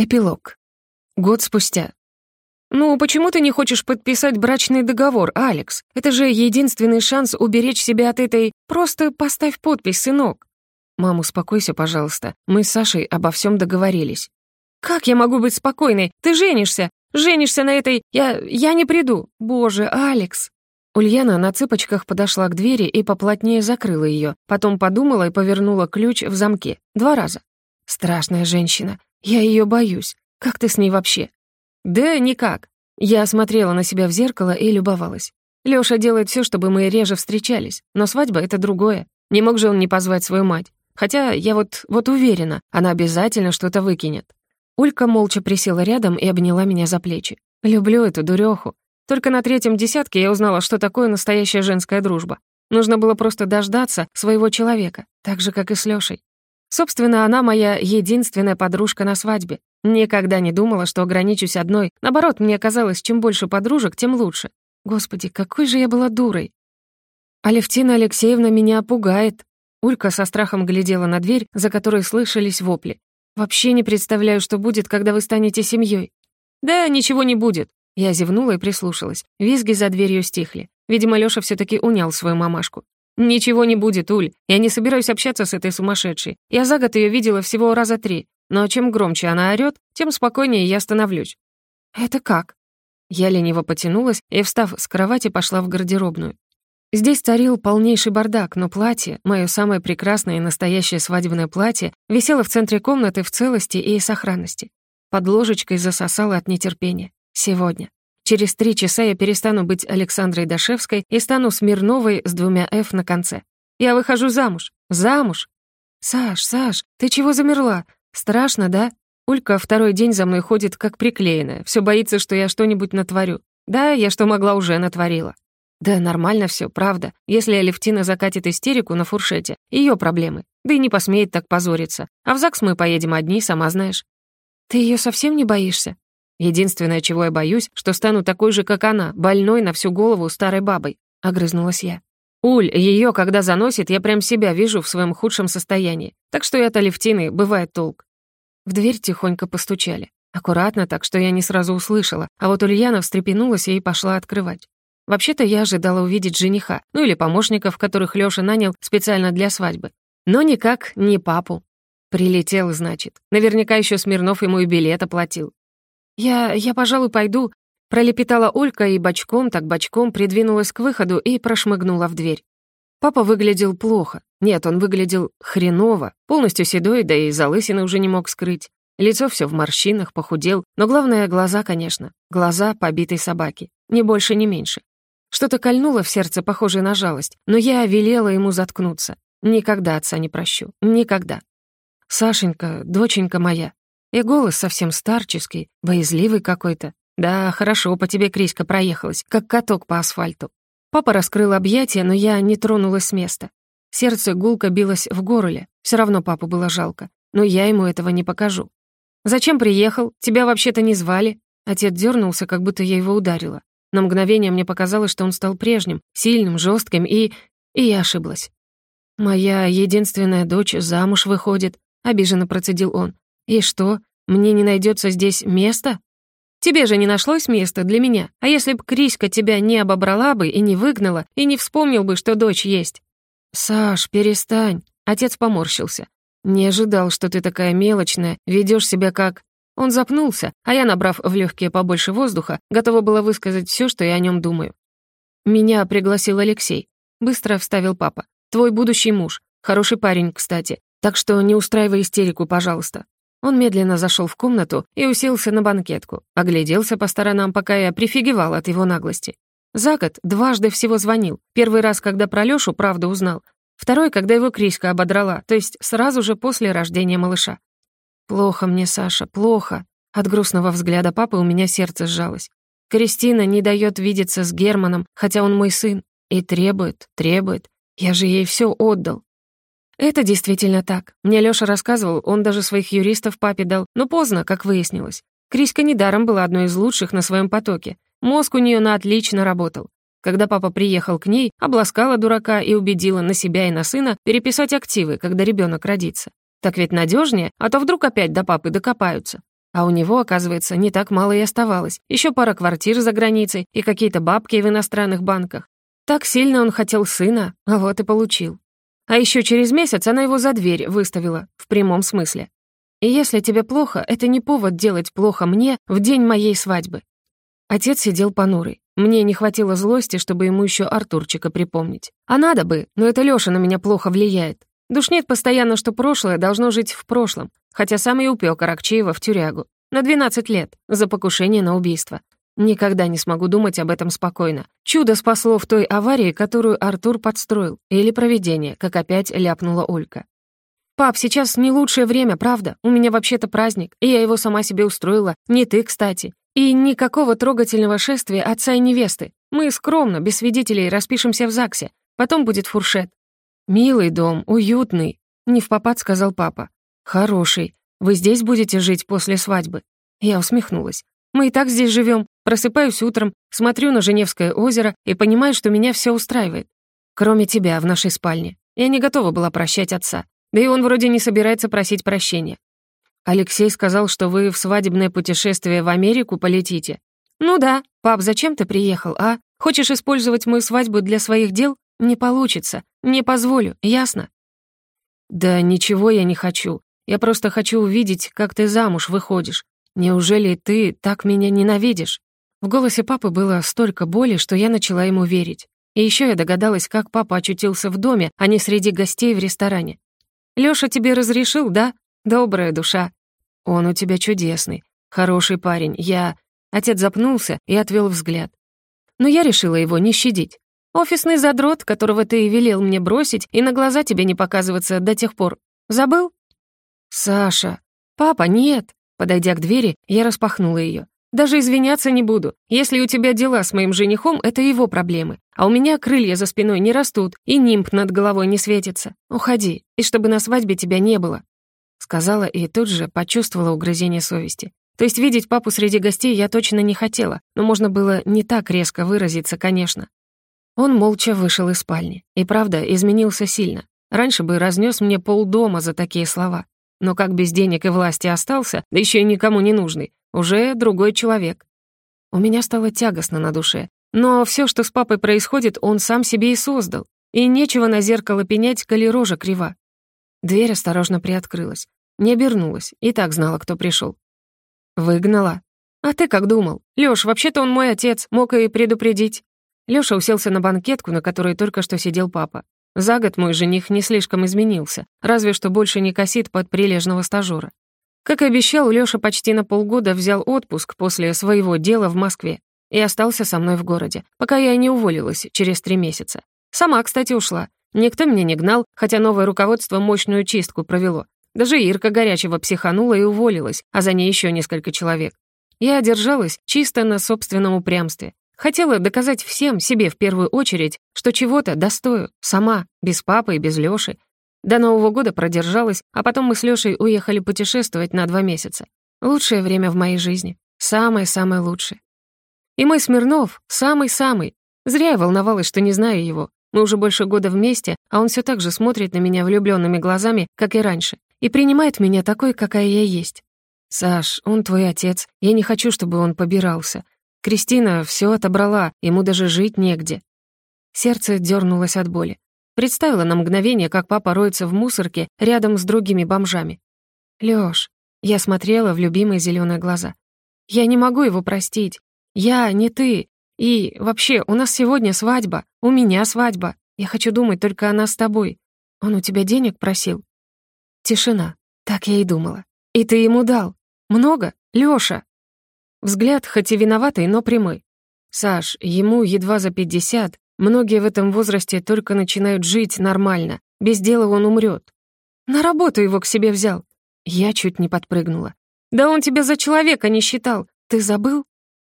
Эпилог. Год спустя. «Ну, почему ты не хочешь подписать брачный договор, Алекс? Это же единственный шанс уберечь себя от этой... Просто поставь подпись, сынок». «Мам, успокойся, пожалуйста. Мы с Сашей обо всем договорились». «Как я могу быть спокойной? Ты женишься! Женишься на этой... Я... я не приду! Боже, Алекс!» Ульяна на цыпочках подошла к двери и поплотнее закрыла ее, потом подумала и повернула ключ в замке. Два раза. Страшная женщина. Я ее боюсь. Как ты с ней вообще?» «Да никак». Я смотрела на себя в зеркало и любовалась. Лёша делает всё, чтобы мы реже встречались, но свадьба — это другое. Не мог же он не позвать свою мать. Хотя я вот, вот уверена, она обязательно что-то выкинет. Улька молча присела рядом и обняла меня за плечи. Люблю эту дурёху. Только на третьем десятке я узнала, что такое настоящая женская дружба. Нужно было просто дождаться своего человека, так же, как и с Лёшей. Собственно, она моя единственная подружка на свадьбе. Никогда не думала, что ограничусь одной. Наоборот, мне казалось, чем больше подружек, тем лучше. Господи, какой же я была дурой. Алевтина Алексеевна меня пугает. Улька со страхом глядела на дверь, за которой слышались вопли. «Вообще не представляю, что будет, когда вы станете семьей. «Да, ничего не будет». Я зевнула и прислушалась. Визги за дверью стихли. Видимо, Лёша все таки унял свою мамашку. «Ничего не будет, Уль. Я не собираюсь общаться с этой сумасшедшей. Я за год ее видела всего раза три. Но чем громче она орёт, тем спокойнее я становлюсь». «Это как?» Я лениво потянулась и, встав с кровати, пошла в гардеробную. Здесь царил полнейший бардак, но платье, мое самое прекрасное и настоящее свадебное платье, висело в центре комнаты в целости и сохранности. Под ложечкой засосало от нетерпения. Сегодня. Через три часа я перестану быть Александрой Дашевской и стану Смирновой с двумя «Ф» на конце. Я выхожу замуж. Замуж. Саш, Саш, ты чего замерла? Страшно, да? Улька второй день за мной ходит как приклеенная. Все боится, что я что-нибудь натворю. Да, я что могла, уже натворила. Да нормально все, правда. Если Алевтина закатит истерику на фуршете, ее проблемы. Да и не посмеет так позориться. А в ЗАГС мы поедем одни, сама знаешь. Ты ее совсем не боишься? Единственное, чего я боюсь, что стану такой же, как она, больной на всю голову старой бабой», — огрызнулась я. «Уль, ее, когда заносит, я прям себя вижу в своем худшем состоянии. Так что и от Алевтины бывает толк». В дверь тихонько постучали. Аккуратно, так что я не сразу услышала, а вот Ульяна встрепенулась и пошла открывать. Вообще-то я ожидала увидеть жениха, ну или помощников, которых Лёша нанял специально для свадьбы. Но никак не папу. Прилетел, значит. Наверняка еще Смирнов ему и билет оплатил. «Я... я, пожалуй, пойду», — пролепетала Олька и бочком, так бочком придвинулась к выходу и прошмыгнула в дверь. Папа выглядел плохо. Нет, он выглядел хреново, полностью седой, да и залысины уже не мог скрыть. Лицо все в морщинах, похудел, но главное — глаза, конечно. Глаза побитой собаки. Ни больше, ни меньше. Что-то кольнуло в сердце, похожее на жалость, но я велела ему заткнуться. Никогда отца не прощу. Никогда. «Сашенька, доченька моя, и голос совсем старческий, боязливый какой-то. Да, хорошо, по тебе Криська проехалась, как каток по асфальту. Папа раскрыл объятия, но я не тронулась с места. Сердце гулко билось в горле. Все равно папу было жалко. Но я ему этого не покажу. «Зачем приехал? Тебя вообще-то не звали?» Отец дернулся, как будто я его ударила. На мгновение мне показалось, что он стал прежним, сильным, жестким, и... И я ошиблась. «Моя единственная дочь замуж выходит», — обиженно процедил он. «И что, мне не найдется здесь места?» «Тебе же не нашлось места для меня. А если б Криська тебя не обобрала бы и не выгнала, и не вспомнил бы, что дочь есть?» «Саш, перестань!» Отец поморщился. «Не ожидал, что ты такая мелочная, ведешь себя как...» Он запнулся, а я, набрав в легкие побольше воздуха, готова была высказать все, что я о нем думаю. «Меня пригласил Алексей», — быстро вставил папа. «Твой будущий муж. Хороший парень, кстати. Так что не устраивай истерику, пожалуйста. Он медленно зашел в комнату и уселся на банкетку, огляделся по сторонам, пока я прифигевал от его наглости. За год дважды всего звонил. Первый раз, когда про Лёшу правду узнал. Второй, когда его Криська ободрала, то есть сразу же после рождения малыша. «Плохо мне, Саша, плохо». От грустного взгляда папы у меня сердце сжалось. Кристина не дает видеться с Германом, хотя он мой сын. И требует, требует. Я же ей все отдал. Это действительно так. Мне Лёша рассказывал, он даже своих юристов папе дал, но поздно, как выяснилось. Криська недаром была одной из лучших на своем потоке. Мозг у неё на отлично работал. Когда папа приехал к ней, обласкала дурака и убедила на себя и на сына переписать активы, когда ребёнок родится. Так ведь надёжнее, а то вдруг опять до папы докопаются. А у него, оказывается, не так мало и оставалось. Еще пара квартир за границей и какие-то бабки в иностранных банках. Так сильно он хотел сына, а вот и получил. А еще через месяц она его за дверь выставила, в прямом смысле. И если тебе плохо, это не повод делать плохо мне в день моей свадьбы. Отец сидел понурый. Мне не хватило злости, чтобы ему еще Артурчика припомнить. А надо бы, но это Лёша на меня плохо влияет. Душнит постоянно, что прошлое должно жить в прошлом, хотя сам и упёк Аракчеева в тюрягу. На 12 лет, за покушение на убийство. Никогда не смогу думать об этом спокойно. Чудо спасло в той аварии, которую Артур подстроил. Или проведение, как опять ляпнула Олька. «Пап, сейчас не лучшее время, правда? У меня вообще-то праздник, и я его сама себе устроила. Не ты, кстати. И никакого трогательного шествия отца и невесты. Мы скромно, без свидетелей, распишемся в ЗАГСе. Потом будет фуршет». «Милый дом, уютный», — не в попад сказал папа. «Хороший. Вы здесь будете жить после свадьбы?» Я усмехнулась. «Мы и так здесь живем. Просыпаюсь утром, смотрю на Женевское озеро и понимаю, что меня все устраивает. Кроме тебя в нашей спальне. Я не готова была прощать отца. Да и он вроде не собирается просить прощения. Алексей сказал, что вы в свадебное путешествие в Америку полетите. Ну да, пап, зачем ты приехал, а? Хочешь использовать мою свадьбу для своих дел? Не получится. Не позволю, ясно? Да ничего я не хочу. Я просто хочу увидеть, как ты замуж выходишь. Неужели ты так меня ненавидишь? В голосе папы было столько боли, что я начала ему верить. И еще я догадалась, как папа очутился в доме, а не среди гостей в ресторане. «Лёша тебе разрешил, да? Добрая душа». «Он у тебя чудесный, хороший парень, я...» Отец запнулся и отвел взгляд. Но я решила его не щадить. «Офисный задрот, которого ты и велел мне бросить, и на глаза тебе не показываться до тех пор. Забыл?» «Саша...» «Папа, нет!» Подойдя к двери, я распахнула ее. Даже извиняться не буду. Если у тебя дела с моим женихом, это его проблемы. А у меня крылья за спиной не растут, и нимб над головой не светится. Уходи, и чтобы на свадьбе тебя не было». Сказала и тут же почувствовала угрызение совести. То есть видеть папу среди гостей я точно не хотела, но можно было не так резко выразиться, конечно. Он молча вышел из спальни. И правда, изменился сильно. Раньше бы разнес мне полдома за такие слова. Но как без денег и власти остался, да еще и никому не нужный, уже другой человек. У меня стало тягостно на душе. Но все, что с папой происходит, он сам себе и создал. И нечего на зеркало пенять, коли рожа крива. Дверь осторожно приоткрылась. Не обернулась, и так знала, кто пришел. Выгнала. А ты как думал? Лёш, вообще-то он мой отец, мог и предупредить. Лёша уселся на банкетку, на которой только что сидел папа. За год мой жених не слишком изменился, разве что больше не косит под прилежного стажёра. Как и обещал, Лёша почти на полгода взял отпуск после своего дела в Москве и остался со мной в городе, пока я не уволилась через три месяца. Сама, кстати, ушла. Никто меня не гнал, хотя новое руководство мощную чистку провело. Даже Ирка горячего психанула и уволилась, а за ней еще несколько человек. Я одержалась чисто на собственном упрямстве. Хотела доказать всем, себе в первую очередь, что чего-то достою, сама, без папы и без Лёши, до Нового года продержалась, а потом мы с Лёшей уехали путешествовать на два месяца. Лучшее время в моей жизни. Самое-самое лучшее. И мой Смирнов самый-самый. Зря я волновалась, что не знаю его. Мы уже больше года вместе, а он все так же смотрит на меня влюбленными глазами, как и раньше, и принимает меня такой, какая я есть. «Саш, он твой отец. Я не хочу, чтобы он побирался. Кристина все отобрала, ему даже жить негде». Сердце дернулось от боли. Представила на мгновение, как папа роется в мусорке рядом с другими бомжами. «Лёш», я смотрела в любимые зеленые глаза. «Я не могу его простить. Я, не ты. И вообще, у нас сегодня свадьба. У меня свадьба. Я хочу думать только о нас с тобой. Он у тебя денег просил?» Тишина. Так я и думала. «И ты ему дал? Много? Лёша?» Взгляд хоть и виноватый, но прямой. «Саш, ему едва за пятьдесят, Многие в этом возрасте только начинают жить нормально. Без дела он умрет. На работу его к себе взял. Я чуть не подпрыгнула. Да он тебя за человека не считал. Ты забыл?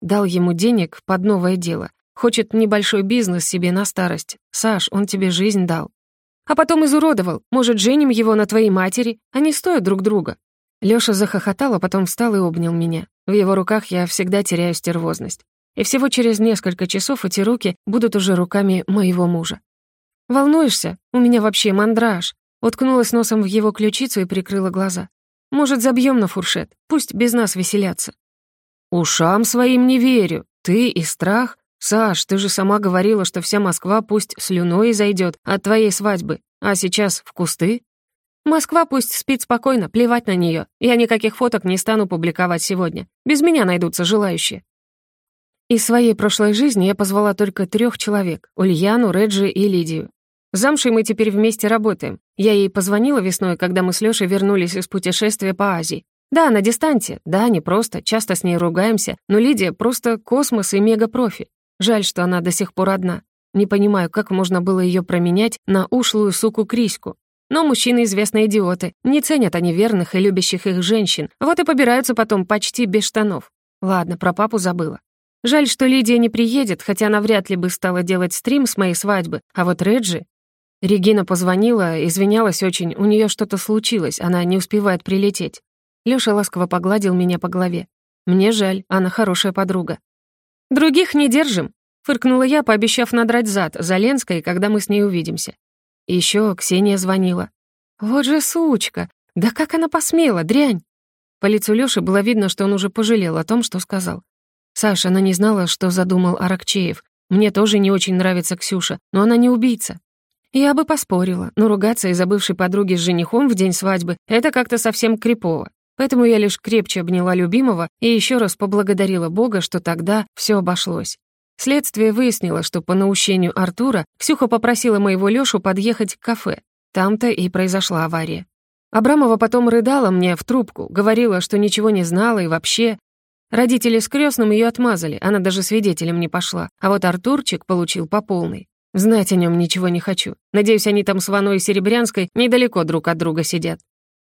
Дал ему денег под новое дело. Хочет небольшой бизнес себе на старость. Саш, он тебе жизнь дал. А потом изуродовал. Может, женим его на твоей матери? Они стоят друг друга. Лёша захохотал, а потом встал и обнял меня. В его руках я всегда теряю стервозность и всего через несколько часов эти руки будут уже руками моего мужа. «Волнуешься? У меня вообще мандраж». Уткнулась носом в его ключицу и прикрыла глаза. Может, забьем на фуршет? Пусть без нас веселятся». «Ушам своим не верю. Ты и страх? Саш, ты же сама говорила, что вся Москва пусть слюной зайдет от твоей свадьбы, а сейчас в кусты?» «Москва пусть спит спокойно, плевать на нее. Я никаких фоток не стану публиковать сегодня. Без меня найдутся желающие». Из своей прошлой жизни я позвала только трех человек — Ульяну, Реджи и Лидию. Замшей мы теперь вместе работаем. Я ей позвонила весной, когда мы с Лёшей вернулись из путешествия по Азии. Да, на дистанте, да, не просто, часто с ней ругаемся, но Лидия просто космос и мега-профи. Жаль, что она до сих пор одна. Не понимаю, как можно было ее променять на ушлую суку Криську. Но мужчины известные идиоты, не ценят они верных и любящих их женщин, вот и побираются потом почти без штанов. Ладно, про папу забыла. Жаль, что Лидия не приедет, хотя она вряд ли бы стала делать стрим с моей свадьбы. А вот Реджи... Регина позвонила, извинялась очень, у нее что-то случилось, она не успевает прилететь. Лёша ласково погладил меня по голове. Мне жаль, она хорошая подруга. «Других не держим», — фыркнула я, пообещав надрать зад за Ленской, когда мы с ней увидимся. Еще Ксения звонила. «Вот же сучка! Да как она посмела, дрянь!» По лицу Лёши было видно, что он уже пожалел о том, что сказал. Саша, она не знала, что задумал Аракчеев. Мне тоже не очень нравится Ксюша, но она не убийца. Я бы поспорила, но ругаться из-за бывшей подруги с женихом в день свадьбы — это как-то совсем крипово. Поэтому я лишь крепче обняла любимого и еще раз поблагодарила Бога, что тогда все обошлось. Следствие выяснило, что по наущению Артура Ксюха попросила моего Лёшу подъехать к кафе. Там-то и произошла авария. Абрамова потом рыдала мне в трубку, говорила, что ничего не знала и вообще Родители с крестным ее отмазали, она даже свидетелем не пошла. А вот Артурчик получил по полной. Знать о нем ничего не хочу. Надеюсь, они там с Ваной и Серебрянской недалеко друг от друга сидят.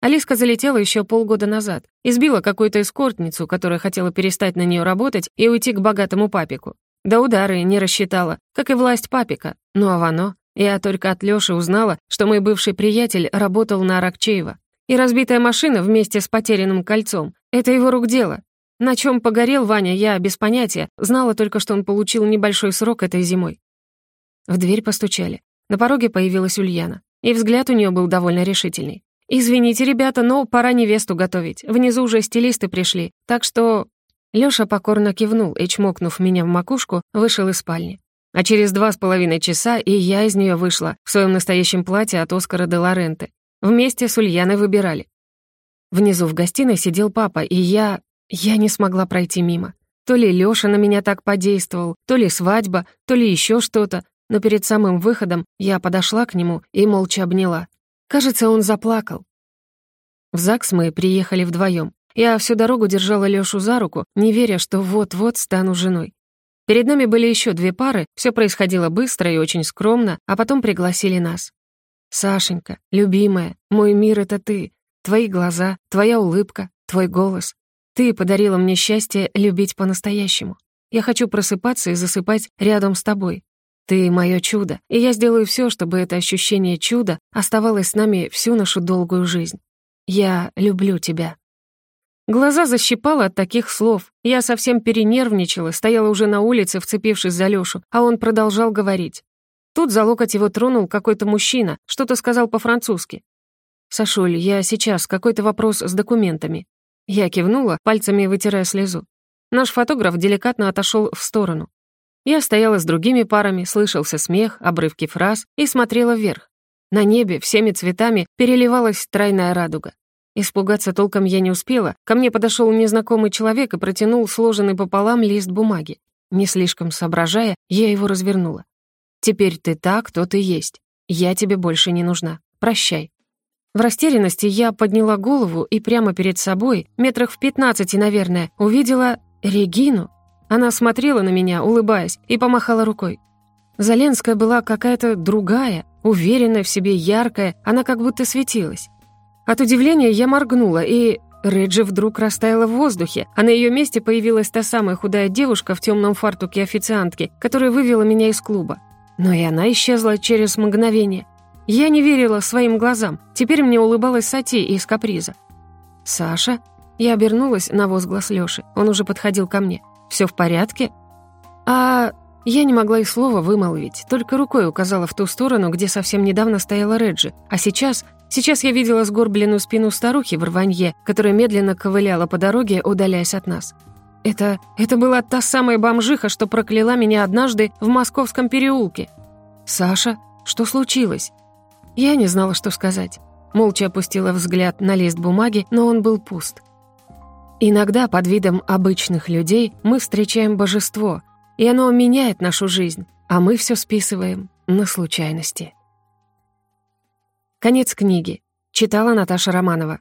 Алиска залетела еще полгода назад. Избила какую-то эскортницу, которая хотела перестать на нее работать и уйти к богатому папику. Да удары не рассчитала, как и власть папика. Ну а Вано? Я только от Лёши узнала, что мой бывший приятель работал на Аракчеева. И разбитая машина вместе с потерянным кольцом — это его рук дело. На чем погорел Ваня, я без понятия, знала только, что он получил небольшой срок этой зимой. В дверь постучали. На пороге появилась Ульяна, и взгляд у нее был довольно решительный. «Извините, ребята, но пора невесту готовить. Внизу уже стилисты пришли, так что...» Лёша покорно кивнул и, чмокнув меня в макушку, вышел из спальни. А через два с половиной часа и я из нее вышла в своем настоящем платье от Оскара де Лоренте. Вместе с Ульяной выбирали. Внизу в гостиной сидел папа, и я... Я не смогла пройти мимо. То ли Лёша на меня так подействовал, то ли свадьба, то ли ещё что-то, но перед самым выходом я подошла к нему и молча обняла. Кажется, он заплакал. В ЗАГС мы приехали вдвоем. Я всю дорогу держала Лёшу за руку, не веря, что вот-вот стану женой. Перед нами были ещё две пары, всё происходило быстро и очень скромно, а потом пригласили нас. «Сашенька, любимая, мой мир — это ты. Твои глаза, твоя улыбка, твой голос. Ты подарила мне счастье любить по-настоящему. Я хочу просыпаться и засыпать рядом с тобой. Ты — мое чудо, и я сделаю все, чтобы это ощущение чуда оставалось с нами всю нашу долгую жизнь. Я люблю тебя». Глаза защипало от таких слов. Я совсем перенервничала, стояла уже на улице, вцепившись за Лёшу, а он продолжал говорить. Тут за локоть его тронул какой-то мужчина, что-то сказал по-французски. «Сашуль, я сейчас, какой-то вопрос с документами. Я кивнула, пальцами вытирая слезу. Наш фотограф деликатно отошел в сторону. Я стояла с другими парами, слышался смех, обрывки фраз и смотрела вверх. На небе всеми цветами переливалась тройная радуга. Испугаться толком я не успела. Ко мне подошел незнакомый человек и протянул сложенный пополам лист бумаги. Не слишком соображая, я его развернула. «Теперь ты так, кто ты есть. Я тебе больше не нужна. Прощай». В растерянности я подняла голову и прямо перед собой, метрах в пятнадцати, наверное, увидела Регину. Она смотрела на меня, улыбаясь, и помахала рукой. Заленская была какая-то другая, уверенная в себе, яркая, она как будто светилась. От удивления я моргнула, и Реджи вдруг растаяла в воздухе, а на ее месте появилась та самая худая девушка в темном фартуке официантки, которая вывела меня из клуба. Но и она исчезла через мгновение. Я не верила своим глазам. Теперь мне улыбалась Сати из каприза. «Саша?» Я обернулась на возглас Лёши. Он уже подходил ко мне. «Всё в порядке?» «А...» Я не могла и слова вымолвить, только рукой указала в ту сторону, где совсем недавно стояла Реджи. А сейчас... Сейчас я видела сгорбленную спину старухи в рванье, которая медленно ковыляла по дороге, удаляясь от нас. Это... это была та самая бомжиха, что прокляла меня однажды в московском переулке. «Саша, что случилось?» Я не знала, что сказать. Молча опустила взгляд на лист бумаги, но он был пуст. Иногда под видом обычных людей мы встречаем божество, и оно меняет нашу жизнь, а мы все списываем на случайности. Конец книги. Читала Наташа Романова.